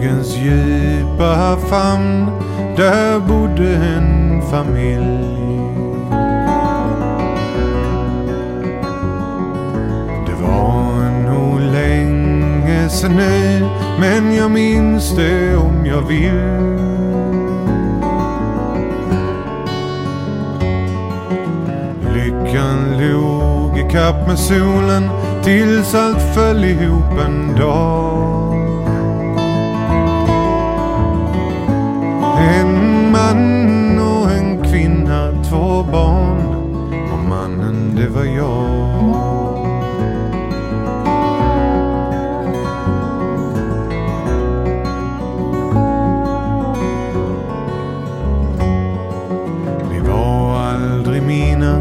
skogens djupa famn där bodde en familj. Det var nog länge sen nu, men jag minns det om jag vill. Lyckan log i kapp med solen tills allt föll ihop en dag. En man och en kvinna, två barn och mannen det var jag. Vi var aldrig mina,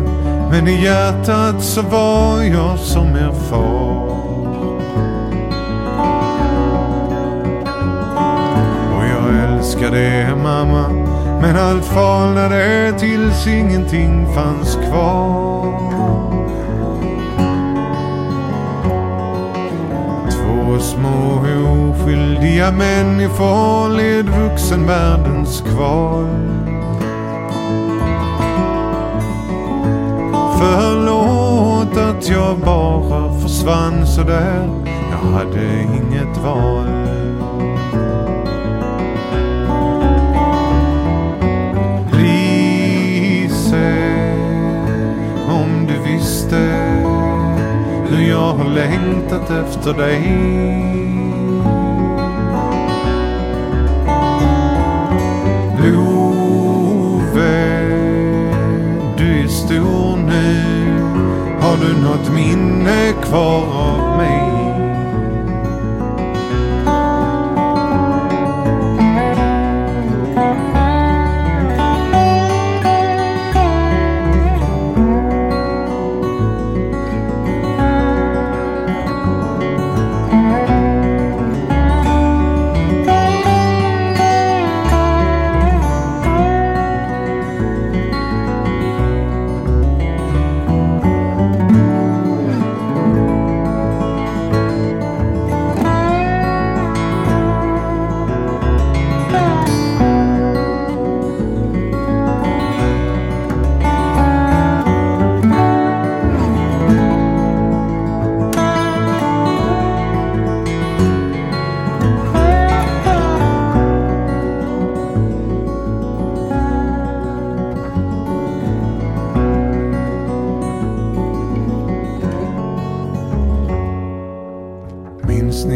men i hjärtat så var jag som er far. Jag älskade mamma, men allt falnade tills ingenting fanns kvar. Två små oskyldiga människor led vuxenvärldens kval. Förlåt att jag bara försvann sådär. Jag hade inget val. Hur jag har längtat efter dig. Love, du är stor nu. Har du något minne kvar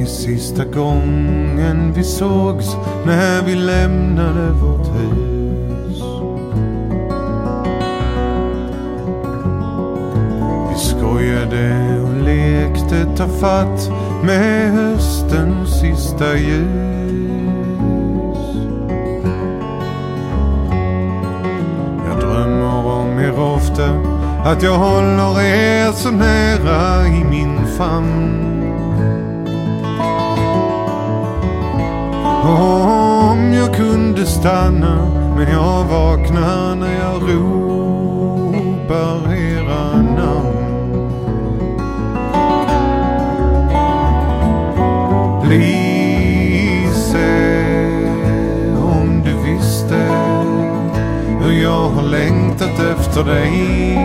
Det sista gången vi sågs när vi lämnade vårt hus? Vi skojade och lekte tafatt med höstens sista ljus. Jag drömmer om er ofta, att jag håller er så nära i min famn. Om jag kunde stanna men jag vaknar när jag ropar era namn. Lise, om du visste hur jag har längtat efter dig.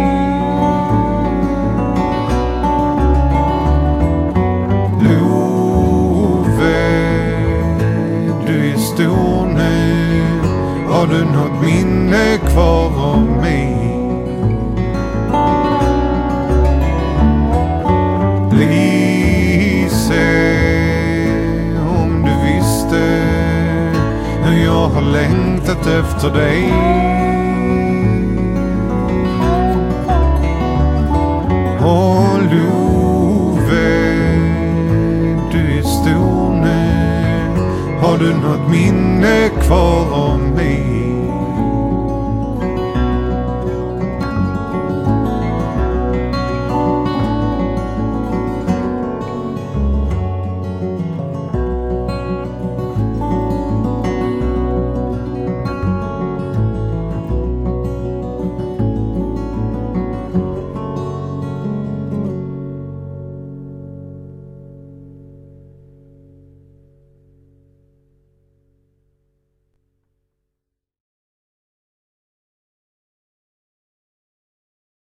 hur jag har längtat efter dig. Åh Love, du är stor nu. Har du något minne kvar